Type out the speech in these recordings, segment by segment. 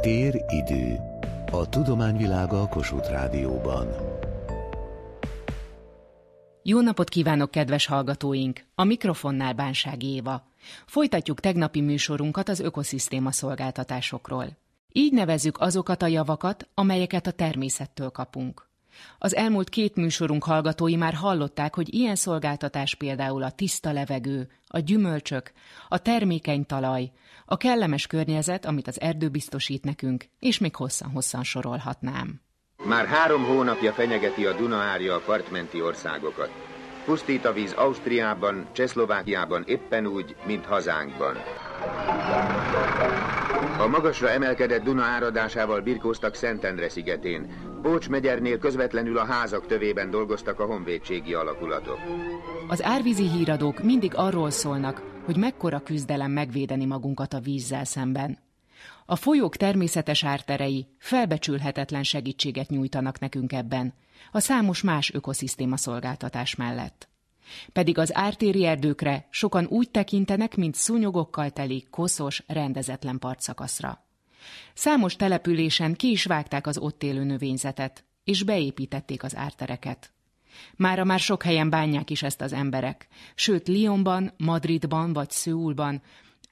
Tér idő. A tudományvilága a Kossuth Rádióban. Jó napot kívánok, kedves hallgatóink! A mikrofonnál Bánság Éva. Folytatjuk tegnapi műsorunkat az ökoszisztéma szolgáltatásokról. Így nevezzük azokat a javakat, amelyeket a természettől kapunk. Az elmúlt két műsorunk hallgatói már hallották, hogy ilyen szolgáltatás például a tiszta levegő, a gyümölcsök, a termékeny talaj, a kellemes környezet, amit az erdő biztosít nekünk, és még hosszan-hosszan sorolhatnám. Már három hónapja fenyegeti a Dunaárja a partmenti országokat. Pusztít a víz Ausztriában, Csehszlovákiában éppen úgy, mint hazánkban. A magasra emelkedett Duna áradásával birkóztak Szentendre szigetén. Pócs megyernél közvetlenül a házak tövében dolgoztak a honvédségi alakulatok. Az árvízi híradók mindig arról szólnak, hogy mekkora küzdelem megvédeni magunkat a vízzel szemben. A folyók természetes árterei felbecsülhetetlen segítséget nyújtanak nekünk ebben, a számos más ökoszisztéma szolgáltatás mellett. Pedig az ártéri erdőkre sokan úgy tekintenek, mint szúnyogokkal teli, koszos, rendezetlen partszakaszra. Számos településen ki is vágták az ott élő növényzetet, és beépítették az ártereket. Mára már sok helyen bánják is ezt az emberek, sőt Lyonban, Madridban vagy Szőulban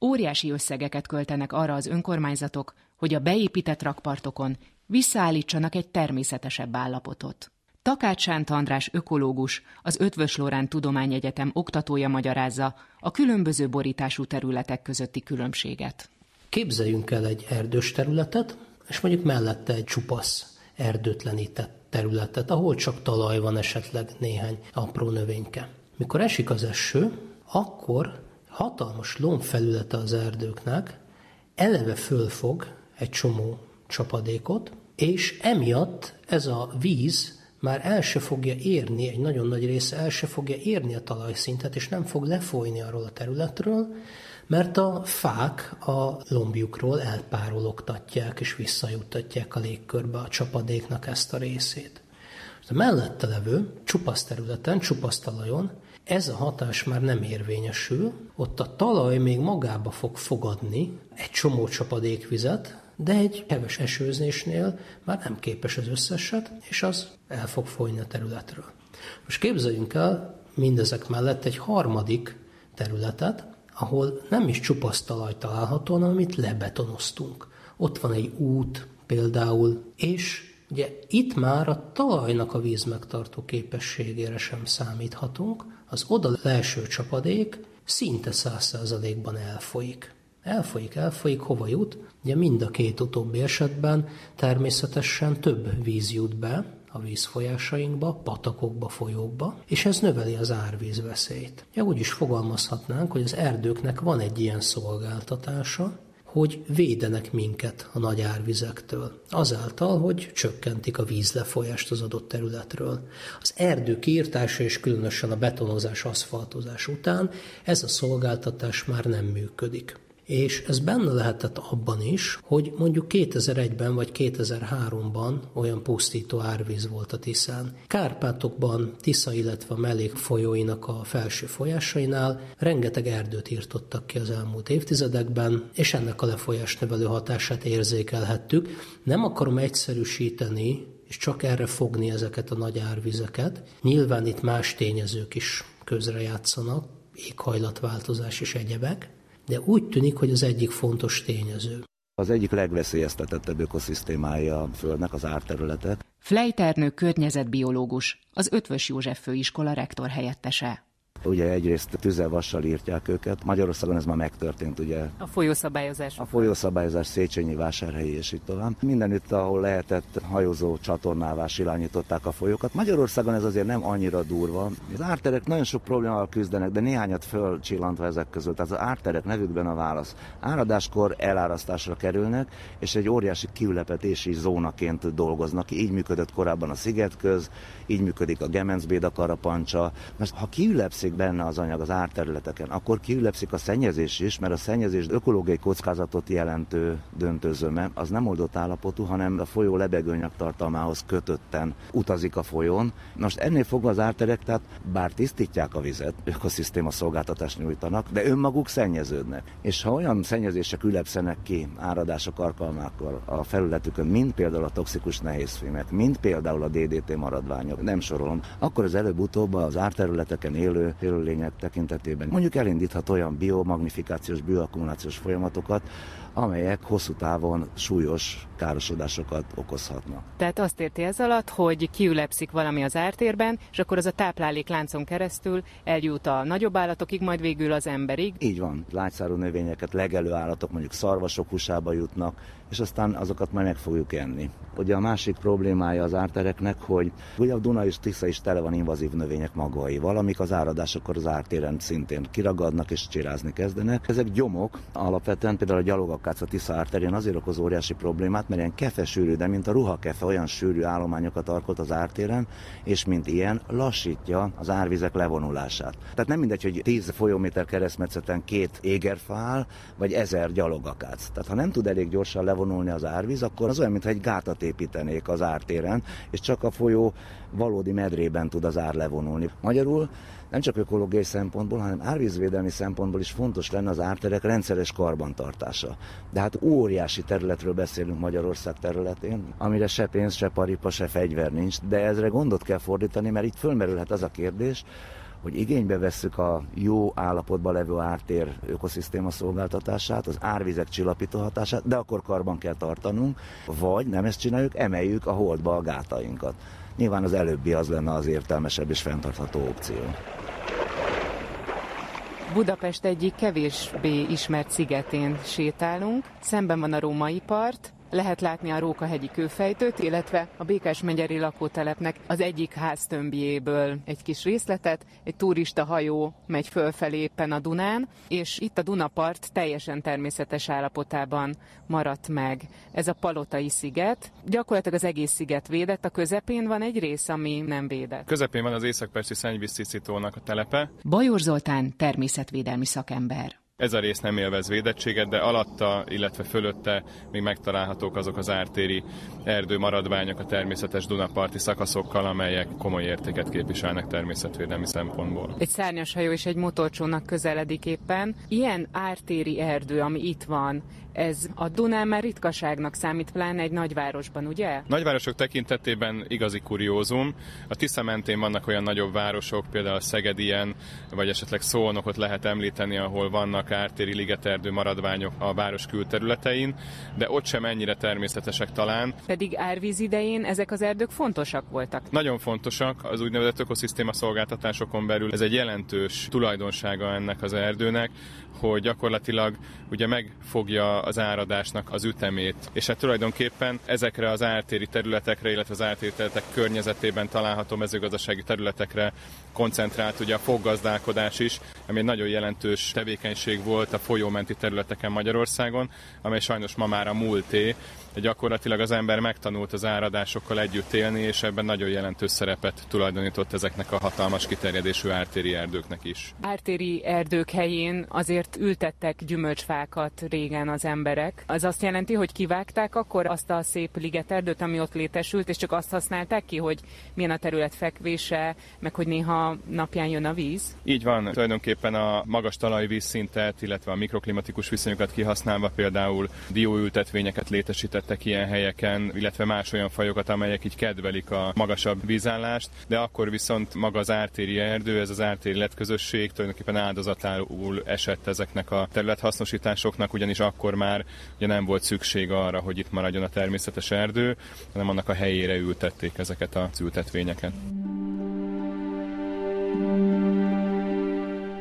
óriási összegeket költenek arra az önkormányzatok, hogy a beépített rakpartokon visszaállítsanak egy természetesebb állapotot. Takács Sánt András ökológus, az Ötvös Lorán Tudományegyetem oktatója magyarázza a különböző borítású területek közötti különbséget. Képzeljünk el egy erdős területet, és mondjuk mellette egy csupasz erdőtlenített területet, ahol csak talaj van, esetleg néhány apró növényke. Mikor esik az eső, akkor hatalmas lombfelülete az erdőknek eleve fölfog egy csomó csapadékot, és emiatt ez a víz már el se fogja érni, egy nagyon nagy része el se fogja érni a talajszintet, és nem fog lefolyni arról a területről, mert a fák a lombjukról elpárologtatják és visszajuttatják a légkörbe a csapadéknak ezt a részét. A mellette levő csupasz területen, csupasz talajon ez a hatás már nem érvényesül, ott a talaj még magába fog fogadni egy csomó csapadékvizet, de egy heves esőzésnél már nem képes az összeset, és az el fog folyni a területről. Most képzeljünk el mindezek mellett egy harmadik területet, ahol nem is csupasz talaj található, hanem amit lebetonoztunk. Ott van egy út például, és ugye itt már a talajnak a víz megtartó képességére sem számíthatunk, az oda leeső csapadék szinte száz elfolyik. Elfolyik, elfolyik, hova jut? Ugye mind a két utóbbi esetben természetesen több víz jut be a vízfolyásainkba, patakokba, folyókba, és ez növeli az árvíz veszélyt. Ja, úgy is fogalmazhatnánk, hogy az erdőknek van egy ilyen szolgáltatása, hogy védenek minket a nagy árvizektől, azáltal, hogy csökkentik a vízlefolyást az adott területről. Az erdő kiirtása és különösen a betonozás, aszfaltozás után ez a szolgáltatás már nem működik és ez benne lehetett abban is, hogy mondjuk 2001-ben vagy 2003-ban olyan pusztító árvíz volt a Tiszán. Kárpátokban, Tisza, illetve a mellék folyóinak a felső folyásainál rengeteg erdőt írtottak ki az elmúlt évtizedekben, és ennek a lefolyás nevelő hatását érzékelhettük. Nem akarom egyszerűsíteni és csak erre fogni ezeket a nagy árvizeket. Nyilván itt más tényezők is közrejátszanak, éghajlatváltozás és egyebek, de úgy tűnik, hogy az egyik fontos tényező. Az egyik legveszélyeztetettebb ökoszisztémája a Földnek az árterülete. Flejternő környezetbiológus, az Ötvös József Főiskola rektor helyettese. Ugye egyrészt tüzelvassal írtják őket. Magyarországon ez már megtörtént, ugye. A folyószabályozás. A folyószabályozás Széchenyi vásárhelyi és itt tovább. Mindenütt, ahol lehetett hajózó csatornává silányították a folyókat. Magyarországon ez azért nem annyira durva. Az árterek nagyon sok problémával küzdenek, de néhányat fölcsillantva ezek között. Tehát az árterek nevükben a válasz. Áradáskor elárasztásra kerülnek, és egy óriási kiülepetési zónaként dolgoznak. Így működött korábban a Szigetköz, így működik a Gemencbéda karapancsa. Most ha kiülepszik benne az anyag az árterületeken, akkor kiülepszik a szennyezés is, mert a szennyezés ökológiai kockázatot jelentő döntőzöme az nem oldott állapotú, hanem a folyó lebegőanyag tartalmához kötötten utazik a folyón. Most ennél fogva az árterek, tehát bár tisztítják a vizet, ökoszisztéma szolgáltatást nyújtanak, de önmaguk szennyeződnek. És ha olyan szennyezések ülepszenek ki áradások alkalmákkor a felületükön, mint például a toxikus nehézfémek, mint például a DDT maradványok, nem sorolom, akkor az előbb-utóbb az árterületeken élő élőlények tekintetében mondjuk elindíthat olyan biomagnifikációs, bioakkumulációs folyamatokat, amelyek hosszú távon súlyos károsodásokat okozhatnak. Tehát azt érti ez alatt, hogy kiülepszik valami az ártérben, és akkor az a táplálék láncon keresztül eljut a nagyobb állatokig, majd végül az emberig. Így van, lágyszárú növényeket legelő állatok mondjuk szarvasok húsába jutnak, és aztán azokat majd meg fogjuk enni. Ugye a másik problémája az ártereknek, hogy ugye a Duna és Tisza is tele van invazív növények magaival, amik az áradásokkor az ártéren szintén kiragadnak és csirázni kezdenek. Ezek gyomok, alapvetően például a gyalogakác a Tisza árterén azért okoz óriási problémát, mert ilyen kefe sűrű, de mint a ruhakefe olyan sűrű állományokat alkot az ártéren, és mint ilyen lassítja az árvizek levonulását. Tehát nem mindegy, hogy 10 folyóméter keresztmetszeten két égerfál, vagy ezer gyalogakác. Tehát ha nem tud elég gyorsan levonulni az árvíz, akkor az olyan, mintha egy gátat építenék az ártéren, és csak a folyó valódi medrében tud az ár levonulni. Magyarul nem csak ökológiai szempontból, hanem árvízvédelmi szempontból is fontos lenne az árterek rendszeres karbantartása. De hát óriási területről beszélünk Magyarország területén, amire se pénz, se paripa, se fegyver nincs, de ezre gondot kell fordítani, mert itt fölmerülhet az a kérdés, hogy igénybe vesszük a jó állapotban levő ártér ökoszisztéma szolgáltatását, az árvizek csillapító hatását, de akkor karban kell tartanunk, vagy nem ezt csináljuk, emeljük a holdba a gátainkat. Nyilván az előbbi az lenne az értelmesebb és fenntartható opció. Budapest egyik kevésbé ismert szigetén sétálunk, szemben van a római part, lehet látni a Rókahegyi kőfejtőt, illetve a Békás megyeri lakótelepnek az egyik háztömbjéből egy kis részletet. Egy turista hajó megy fölfelé éppen a Dunán, és itt a Dunapart teljesen természetes állapotában maradt meg. Ez a Palotai sziget. Gyakorlatilag az egész sziget védett, a közepén van egy rész, ami nem védett. Közepén van az Északpersi Szennyvíztisztítónak a telepe. Bajor Zoltán természetvédelmi szakember. Ez a rész nem élvez védettséget, de alatta, illetve fölötte még megtalálhatók azok az ártéri erdő maradványok a természetes Dunaparti szakaszokkal, amelyek komoly értéket képviselnek természetvédelmi szempontból. Egy szárnyas hajó és egy motorcsónak közeledik éppen. Ilyen ártéri erdő, ami itt van, ez a Dunán már ritkaságnak számít, pláne egy nagyvárosban, ugye? Nagyvárosok tekintetében igazi kuriózum. A Tisza mentén vannak olyan nagyobb városok, például Szegedien, vagy esetleg Szolnokot lehet említeni, ahol vannak ártéri ligeterdő maradványok a város külterületein, de ott sem ennyire természetesek talán. Pedig árvíz idején ezek az erdők fontosak voltak. Nagyon fontosak az úgynevezett ökoszisztéma szolgáltatásokon belül. Ez egy jelentős tulajdonsága ennek az erdőnek, hogy gyakorlatilag ugye megfogja az áradásnak az ütemét, és hát tulajdonképpen ezekre az ártéri területekre, illetve az ártéri területek környezetében található mezőgazdasági területekre koncentrált ugye a foggazdálkodás is, ami egy nagyon jelentős tevékenység volt a folyómenti területeken Magyarországon, amely sajnos ma már a múlté, gyakorlatilag az ember megtanult az áradásokkal együtt élni, és ebben nagyon jelentős szerepet tulajdonított ezeknek a hatalmas kiterjedésű ártéri erdőknek is. Ártéri erdők helyén azért ültettek gyümölcsfákat régen az emberek. Az azt jelenti, hogy kivágták akkor azt a szép ligeterdőt, ami ott létesült, és csak azt használták ki, hogy milyen a terület fekvése, meg hogy néha napján jön a víz? Így van, tulajdonképpen a magas talajvízszintet, illetve a mikroklimatikus viszonyokat kihasználva például dióültetvényeket létesített tettek ilyen helyeken, illetve más olyan fajokat, amelyek így kedvelik a magasabb vízállást, de akkor viszont maga az ártéri erdő, ez az ártéri letközösség tulajdonképpen áldozatául esett ezeknek a területhasznosításoknak, ugyanis akkor már ugye nem volt szükség arra, hogy itt maradjon a természetes erdő, hanem annak a helyére ültették ezeket az ültetvényeket.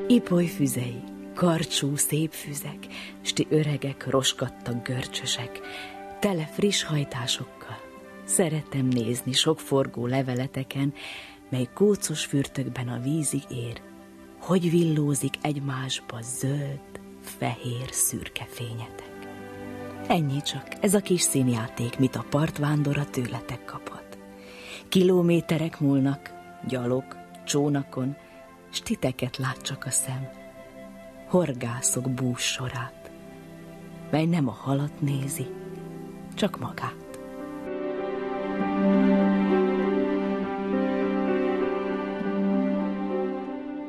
Ipoly füzei, karcsú, szép füzek, sti öregek, roskadtak görcsösek, tele friss hajtásokkal. Szeretem nézni sok forgó leveleteken, mely kócos fürtökben a vízig ér, hogy villózik egymásba zöld, fehér, szürke fényetek. Ennyi csak, ez a kis színjáték, mit a partvándora tőletek kaphat. Kilométerek múlnak, gyalog, csónakon, s titeket lát csak a szem, horgászok bús sorát, mely nem a halat nézi, csak magát.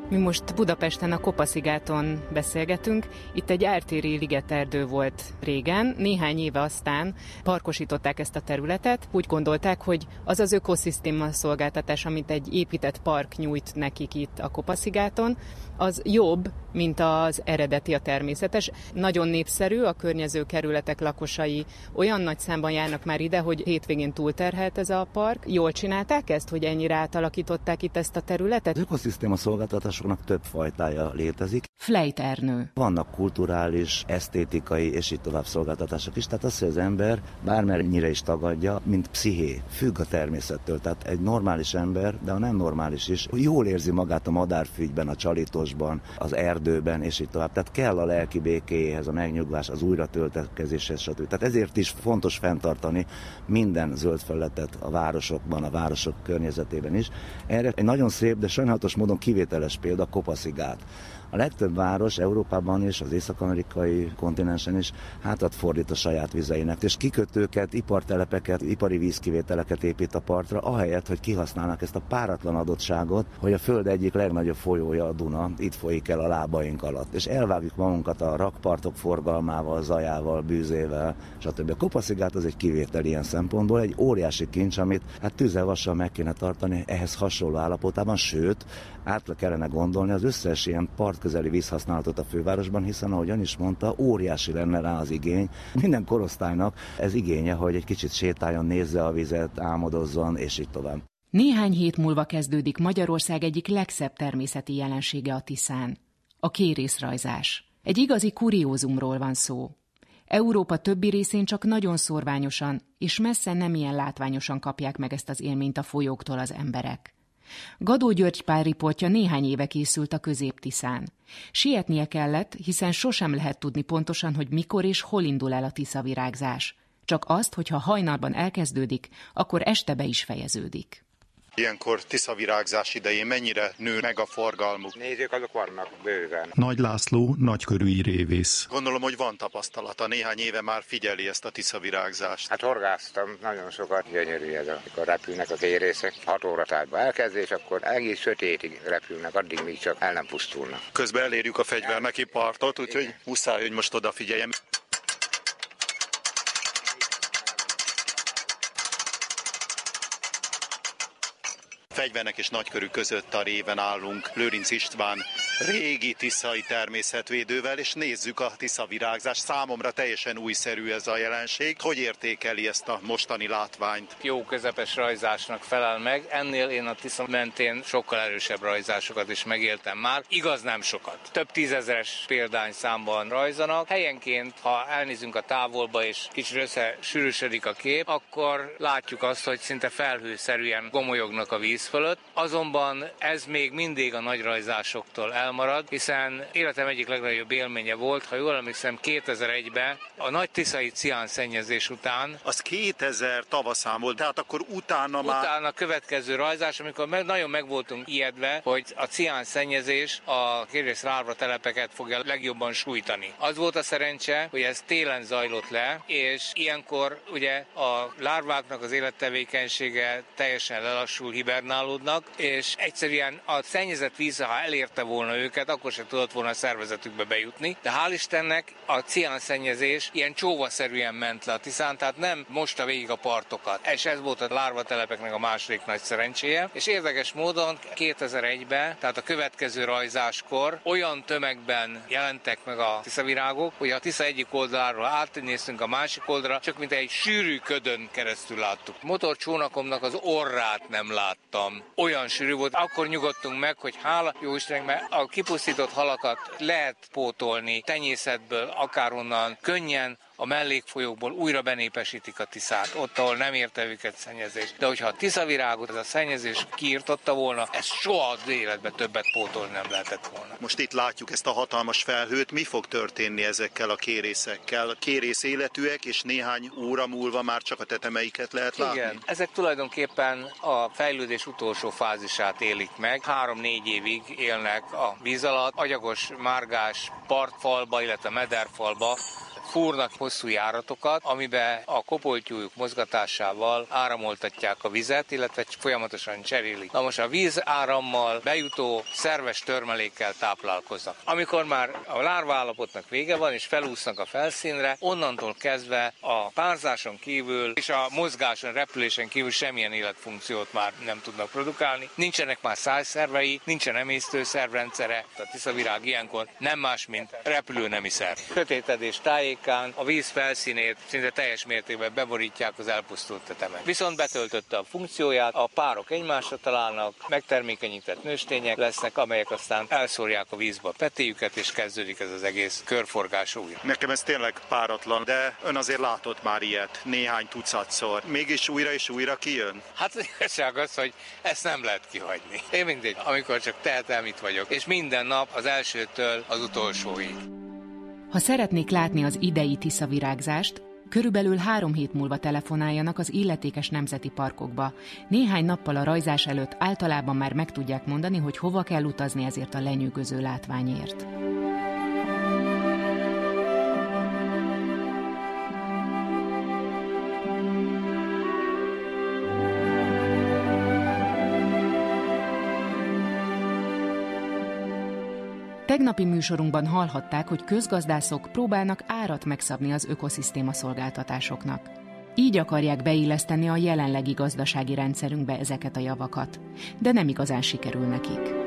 Mi most Budapesten a Kopaszigáton beszélgetünk. Itt egy ártéri ligeterdő volt régen, néhány éve aztán parkosították ezt a területet. Úgy gondolták, hogy az az ökoszisztéma szolgáltatás, amit egy épített park nyújt nekik itt a Kopaszigáton, az jobb, mint az eredeti, a természetes. Nagyon népszerű, a környező kerületek lakosai olyan nagy számban járnak már ide, hogy hétvégén túlterhelt ez a park. Jól csinálták ezt, hogy ennyire átalakították itt ezt a területet? Az ökoszisztéma szolgáltatásoknak több fajtája létezik. Flejternő. Vannak kulturális, esztétikai és így tovább szolgáltatások is. Tehát az, hogy az ember bármennyire is tagadja, mint psziché, függ a természettől. Tehát egy normális ember, de a nem normális is, jól érzi magát a madárfügyben, a csalítosban, az erdő erdőben, és így tovább. Tehát kell a lelki békéhez, a megnyugvás, az újratöltekezéshez, stb. Tehát ezért is fontos fenntartani minden zöld felületet a városokban, a városok környezetében is. Erre egy nagyon szép, de sajnálatos módon kivételes példa Kopaszigát a legtöbb város Európában és az észak-amerikai kontinensen is hátat fordít a saját vizeinek, és kikötőket, ipartelepeket, ipari vízkivételeket épít a partra, ahelyett, hogy kihasználnak ezt a páratlan adottságot, hogy a föld egyik legnagyobb folyója a Duna, itt folyik el a lábaink alatt, és elvágjuk magunkat a rakpartok forgalmával, zajával, bűzével, stb. A Kopaszigát az egy kivétel ilyen szempontból, egy óriási kincs, amit hát tüzelvassal meg kéne tartani ehhez hasonló állapotában, sőt, át kellene gondolni az összes ilyen partközeli vízhasználatot a fővárosban, hiszen ahogyan is mondta, óriási lenne rá az igény. Minden korosztálynak ez igénye, hogy egy kicsit sétáljon, nézze a vizet, álmodozzon, és így tovább. Néhány hét múlva kezdődik Magyarország egyik legszebb természeti jelensége a Tiszán. A kérészrajzás. Egy igazi kuriózumról van szó. Európa többi részén csak nagyon szorványosan és messze nem ilyen látványosan kapják meg ezt az élményt a folyóktól az emberek. Gadó György pár riportja néhány éve készült a középtiszán. Sietnie kellett, hiszen sosem lehet tudni pontosan, hogy mikor és hol indul el a tiszavirágzás. Csak azt, hogy ha hajnalban elkezdődik, akkor este be is fejeződik. Ilyenkor tiszavirágzás idején mennyire nő meg a forgalmuk? Nézők azok vannak bőven. Nagy László, nagykörű révész. Gondolom, hogy van tapasztalata. Néhány éve már figyeli ezt a tiszavirágzást. Hát horgáztam nagyon sokat. Gyönyörű ez, amikor repülnek a kérészek. 6 óra tárgyba elkezdés, akkor egész sötétig repülnek, addig még csak el nem pusztulnak. Közben elérjük a fegyverneki partot, úgyhogy muszáj, hogy most odafigyeljem. Fegyvernek és nagykörű között a réven állunk. Lőrinc István régi tiszai természetvédővel, és nézzük a tisza virágzást. Számomra teljesen újszerű ez a jelenség. Hogy értékeli ezt a mostani látványt? Jó közepes rajzásnak felel meg. Ennél én a Tisza mentén sokkal erősebb rajzásokat is megéltem már. Igaz, nem sokat. Több tízezeres példány számban rajzanak. Helyenként, ha elnézünk a távolba és kicsit összesűrűsödik a kép, akkor látjuk azt, hogy szinte felhőszerűen gomolyognak a víz fölött. Azonban ez még mindig a nagy rajzásoktól el elmarad, hiszen életem egyik legnagyobb élménye volt, ha jól emlékszem 2001-ben a nagy tiszai cián szennyezés után. Az 2000 tavaszán volt, tehát akkor utána már... Utána következő rajzás, amikor meg, nagyon meg voltunk ijedve, hogy a cián szennyezés a kérész lárva telepeket fogja legjobban sújtani. Az volt a szerencse, hogy ez télen zajlott le, és ilyenkor ugye a lárváknak az élettevékenysége teljesen lelassul, hibernálódnak, és egyszerűen a szennyezett víz, ha elérte volna őket, akkor se tudott volna a szervezetükbe bejutni. De hál' Istennek a ciánszennyezés ilyen csóvaszerűen ment le a Tiszán, tehát nem mosta végig a partokat. És ez volt a lárva telepeknek a második nagy szerencséje. És érdekes módon 2001-ben, tehát a következő rajzáskor olyan tömegben jelentek meg a tiszavirágok, hogy a Tisza egyik oldaláról átnéztünk a másik oldalra, csak mint egy sűrű ködön keresztül láttuk. Motorcsónakomnak az orrát nem láttam. Olyan sűrű volt, akkor nyugodtunk meg, hogy hála jó Istennek, mert a kipusztított halakat lehet pótolni tenyészetből, akárhonnan könnyen, a mellékfolyókból újra benépesítik a Tiszát, ott, ahol nem érte őket szennyezés. De hogyha a Tiszavirágot ez a szennyezés kiirtotta volna, ez soha az életben többet pótolni nem lehetett volna. Most itt látjuk ezt a hatalmas felhőt, mi fog történni ezekkel a kérészekkel? Kérész életűek, és néhány óra múlva már csak a tetemeiket lehet látni? Igen, ezek tulajdonképpen a fejlődés utolsó fázisát élik meg. Három-négy évig élnek a víz alatt, agyagos, márgás partfalba, illetve mederfalba, fúrnak hosszú járatokat, amiben a kopoltyújuk mozgatásával áramoltatják a vizet, illetve folyamatosan cserélik. Na most a víz árammal bejutó szerves törmelékkel táplálkoznak. Amikor már a lárvállapotnak vége van, és felúsznak a felszínre, onnantól kezdve a párzáson kívül és a mozgáson, repülésen kívül semmilyen életfunkciót már nem tudnak produkálni. Nincsenek már szájszervei, nincsen emésztőszervrendszere, a tiszavirág ilyenkor nem más, mint repülőnemi szerv. Kötétedés tájék tájékán a víz felszínét szinte teljes mértékben beborítják az elpusztult tetemet. Viszont betöltötte a funkcióját, a párok egymásra találnak, megtermékenyített nőstények lesznek, amelyek aztán elszórják a vízbe a petéjüket, és kezdődik ez az egész körforgás újra. Nekem ez tényleg páratlan, de ön azért látott már ilyet néhány tucatszor. Mégis újra és újra kijön? Hát az igazság az, hogy ezt nem lehet kihagyni. Én mindig, amikor csak tehetem, itt vagyok. És minden nap az elsőtől az utolsóig. Ha szeretnék látni az idei Tisza virágzást, körülbelül három hét múlva telefonáljanak az illetékes nemzeti parkokba. Néhány nappal a rajzás előtt általában már meg tudják mondani, hogy hova kell utazni ezért a lenyűgöző látványért. Tegnapi műsorunkban hallhatták, hogy közgazdászok próbálnak árat megszabni az ökoszisztéma szolgáltatásoknak. Így akarják beilleszteni a jelenlegi gazdasági rendszerünkbe ezeket a javakat, de nem igazán sikerül nekik.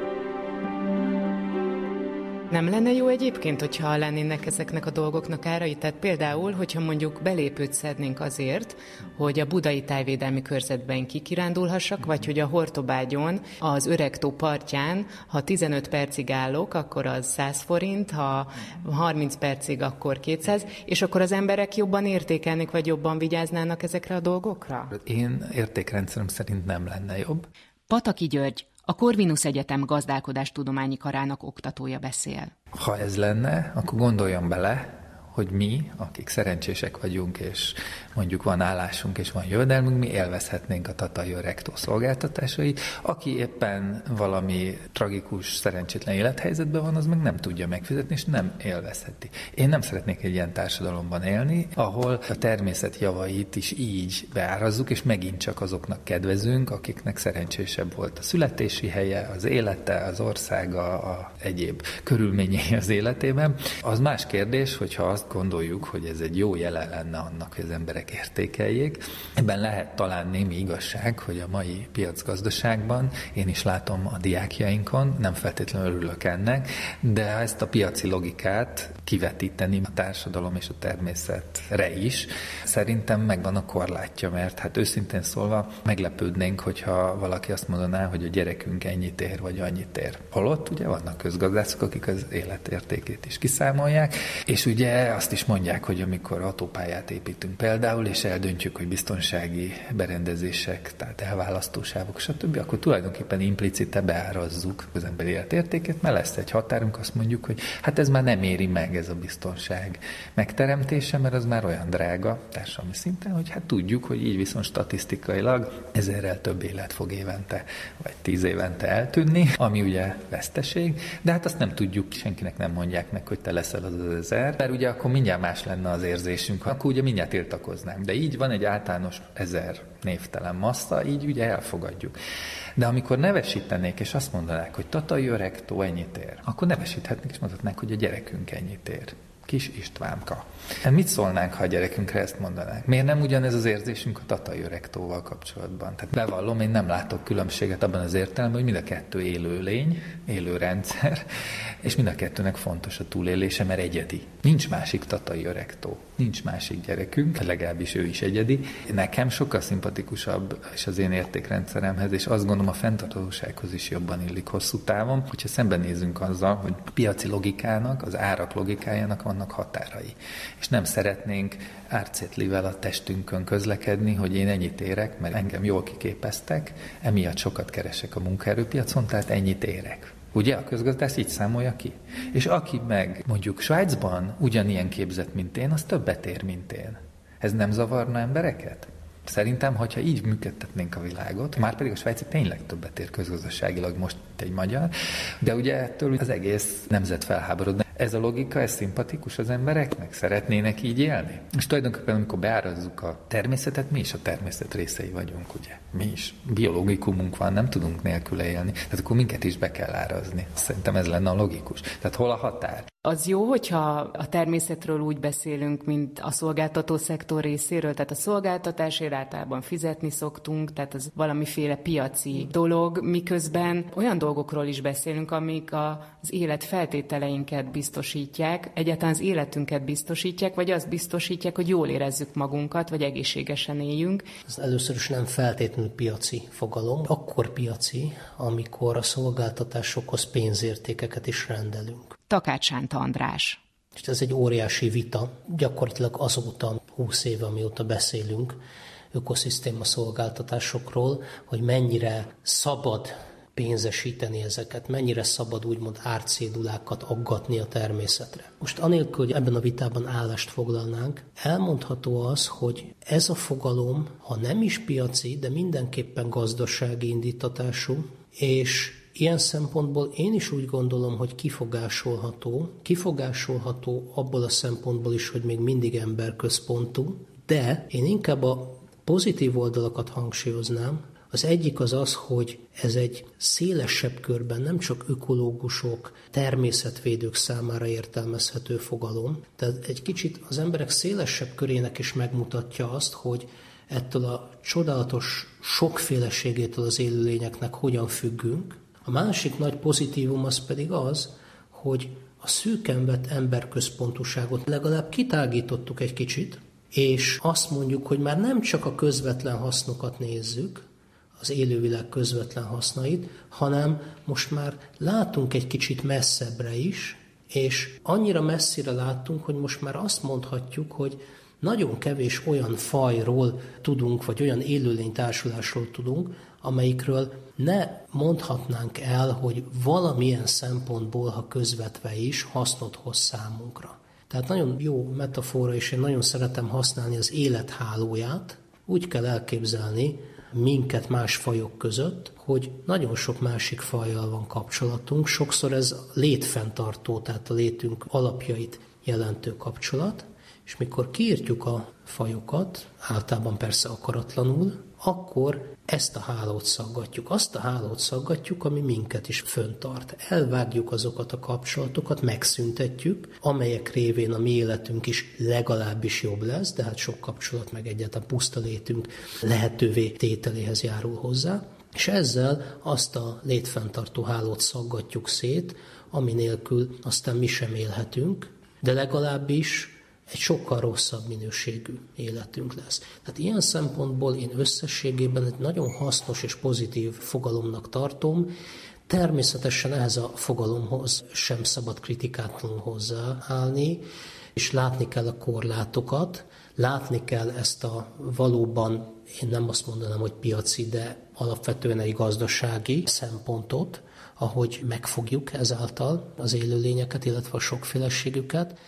Nem lenne jó egyébként, hogyha lennének ezeknek a dolgoknak árai? Tehát például, hogyha mondjuk belépőt szednénk azért, hogy a budai tájvédelmi körzetben kikirándulhassak, vagy hogy a Hortobágyon, az Öregtó partján, ha 15 percig állok, akkor az 100 forint, ha 30 percig, akkor 200, és akkor az emberek jobban értékelnék, vagy jobban vigyáznának ezekre a dolgokra? Én értékrendszerem szerint nem lenne jobb. Pataki György, a Corvinus Egyetem gazdálkodástudományi karának oktatója beszél. Ha ez lenne, akkor gondoljon bele, hogy mi, akik szerencsések vagyunk, és mondjuk van állásunk és van jövedelmünk, mi élvezhetnénk a Tatai Rektó szolgáltatásait. Aki éppen valami tragikus, szerencsétlen élethelyzetben van, az meg nem tudja megfizetni, és nem élvezheti. Én nem szeretnék egy ilyen társadalomban élni, ahol a természet javait is így beárazzuk, és megint csak azoknak kedvezünk, akiknek szerencsésebb volt a születési helye, az élete, az országa, a egyéb körülményei az életében. Az más kérdés, hogyha azt gondoljuk, hogy ez egy jó jele lenne annak, hogy az emberek értékeljék. Ebben lehet talán némi igazság, hogy a mai piacgazdaságban én is látom a diákjainkon, nem feltétlenül örülök ennek, de ezt a piaci logikát kivetíteni a társadalom és a természetre is, szerintem megvan a korlátja, mert hát őszintén szólva meglepődnénk, hogyha valaki azt mondaná, hogy a gyerekünk ennyit ér, vagy annyit ér. Holott ugye vannak közgazdászok, akik az életértékét is kiszámolják, és ugye azt is mondják, hogy amikor autópályát építünk például, és eldöntjük, hogy biztonsági berendezések, tehát elválasztósávok, stb., akkor tulajdonképpen implicite beárazzuk az emberi életértéket, mert lesz egy határunk, azt mondjuk, hogy hát ez már nem éri meg ez a biztonság megteremtése, mert az már olyan drága társadalmi szinten, hogy hát tudjuk, hogy így viszont statisztikailag ezerrel több élet fog évente, vagy tíz évente eltűnni, ami ugye veszteség, de hát azt nem tudjuk, senkinek nem mondják meg, hogy te leszel az az ezer, mert ugye akkor mindjárt más lenne az érzésünk, akkor ugye mindjárt tiltakoznánk. De így van egy általános ezer névtelen massza, így ugye elfogadjuk. De amikor nevesítenék, és azt mondanák, hogy Tatai öregtó ennyit ér, akkor nevesíthetnék, és mondhatnák, hogy a gyerekünk ennyit ér. Kis Istvánka. Hát mit szólnánk, ha a gyerekünkre ezt mondanánk? Miért nem ugyanez az érzésünk a tatai öregtóval kapcsolatban? Tehát bevallom, én nem látok különbséget abban az értelemben, hogy mind a kettő élő lény, élő rendszer, és mind a kettőnek fontos a túlélése, mert egyedi. Nincs másik tatai öregtó. Nincs másik gyerekünk, legalábbis ő is egyedi. Nekem sokkal szimpatikusabb, és az én értékrendszeremhez, és azt gondolom a fenntartósághoz is jobban illik hosszú távon, hogyha szembenézünk azzal, hogy a piaci logikának, az árak logikájának vannak határai. És nem szeretnénk árcétlivel a testünkön közlekedni, hogy én ennyit érek, mert engem jól kiképeztek, emiatt sokat keresek a munkaerőpiacon, tehát ennyit érek. Ugye a közgazdász így számolja ki. És aki meg mondjuk Svájcban ugyanilyen képzett, mint én, az többet ér, mint én. Ez nem zavarna embereket? Szerintem, hogyha így működtetnénk a világot, már pedig a svájci tényleg többet ér közgazdaságilag most egy magyar, de ugye ettől az egész nemzet felháborodna. Ez a logika, ez szimpatikus az embereknek? Szeretnének így élni? És tulajdonképpen, amikor beárazzuk a természetet, mi is a természet részei vagyunk, ugye? Mi is. Biológikumunk van, nem tudunk nélküle élni. Tehát akkor minket is be kell árazni. Szerintem ez lenne a logikus. Tehát hol a határ? Az jó, hogyha a természetről úgy beszélünk, mint a szolgáltató szektor részéről, tehát a szolgáltatásért általában fizetni szoktunk, tehát az valamiféle piaci dolog, miközben olyan dolgokról is beszélünk, amik az élet feltételeinket biztosítják, egyáltalán az életünket biztosítják, vagy azt biztosítják, hogy jól érezzük magunkat, vagy egészségesen éljünk. Ez először is nem feltétlenül piaci fogalom, akkor piaci, amikor a szolgáltatásokhoz pénzértékeket is rendelünk. Takács Sánta András. És ez egy óriási vita, gyakorlatilag azóta, 20 éve, amióta beszélünk ökoszisztéma szolgáltatásokról, hogy mennyire szabad pénzesíteni ezeket, mennyire szabad úgymond árcédulákat aggatni a természetre. Most anélkül, hogy ebben a vitában állást foglalnánk, elmondható az, hogy ez a fogalom, ha nem is piaci, de mindenképpen gazdasági indítatású, és Ilyen szempontból én is úgy gondolom, hogy kifogásolható, kifogásolható abból a szempontból is, hogy még mindig emberközpontú, de én inkább a pozitív oldalakat hangsúlyoznám, az egyik az az, hogy ez egy szélesebb körben nem csak ökológusok, természetvédők számára értelmezhető fogalom, tehát egy kicsit az emberek szélesebb körének is megmutatja azt, hogy ettől a csodálatos sokféleségétől az élőlényeknek hogyan függünk, a másik nagy pozitívum az pedig az, hogy a szűken vett emberközpontúságot legalább kitágítottuk egy kicsit, és azt mondjuk, hogy már nem csak a közvetlen hasznokat nézzük, az élővilág közvetlen hasznait, hanem most már látunk egy kicsit messzebbre is, és annyira messzire látunk, hogy most már azt mondhatjuk, hogy nagyon kevés olyan fajról tudunk, vagy olyan élőlénytársulásról tudunk, amelyikről ne mondhatnánk el, hogy valamilyen szempontból, ha közvetve is, hasznot hoz számunkra. Tehát nagyon jó metafora, és én nagyon szeretem használni az élethálóját. Úgy kell elképzelni minket más fajok között, hogy nagyon sok másik fajjal van kapcsolatunk. Sokszor ez létfenntartó, tehát a létünk alapjait jelentő kapcsolat, és mikor kiírtjuk a fajokat, általában persze akaratlanul, akkor ezt a hálót szaggatjuk. Azt a hálót szaggatjuk, ami minket is föntart. Elvágjuk azokat a kapcsolatokat, megszüntetjük, amelyek révén a mi életünk is legalábbis jobb lesz, de hát sok kapcsolat meg egyáltalán puszta létünk lehetővé tételéhez járul hozzá, és ezzel azt a létfenntartó hálót szaggatjuk szét, ami nélkül aztán mi sem élhetünk, de legalábbis egy sokkal rosszabb minőségű életünk lesz. Tehát ilyen szempontból én összességében egy nagyon hasznos és pozitív fogalomnak tartom, Természetesen ehhez a fogalomhoz sem szabad kritikátlanul hozzáállni, és látni kell a korlátokat, látni kell ezt a valóban, én nem azt mondanám, hogy piaci, de alapvetően egy gazdasági szempontot, ahogy megfogjuk ezáltal az élőlényeket, illetve a sokféleségüket,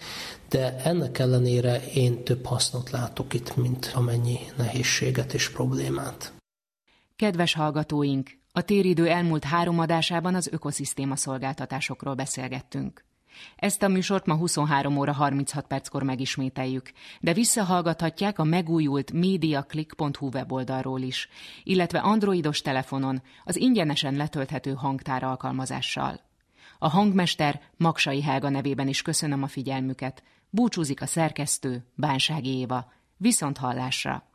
de ennek ellenére én több hasznot látok itt, mint amennyi nehézséget és problémát. Kedves hallgatóink! A téridő elmúlt három adásában az ökoszisztéma szolgáltatásokról beszélgettünk. Ezt a műsort ma 23 óra 36 perckor megismételjük, de visszahallgathatják a megújult mediaclick.hu weboldalról is, illetve androidos telefonon az ingyenesen letölthető hangtár alkalmazással. A hangmester Maksai Helga nevében is köszönöm a figyelmüket. Búcsúzik a szerkesztő, Bánsági Éva. Viszont hallásra!